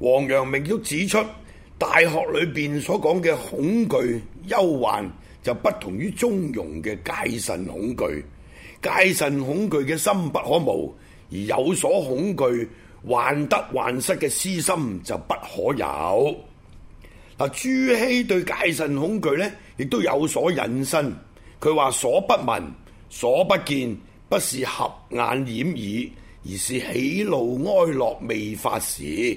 王阳明都指出，大學裏面所講嘅恐懼憂患，就不同於中庸嘅戒慎恐懼。戒慎恐懼嘅心不可無，而有所恐懼患得患失嘅私心就不可有。嗱，朱熹對戒慎恐懼呢亦都有所引申。佢話：所不聞、所不見，不是合眼掩耳，而是喜怒哀樂未發時。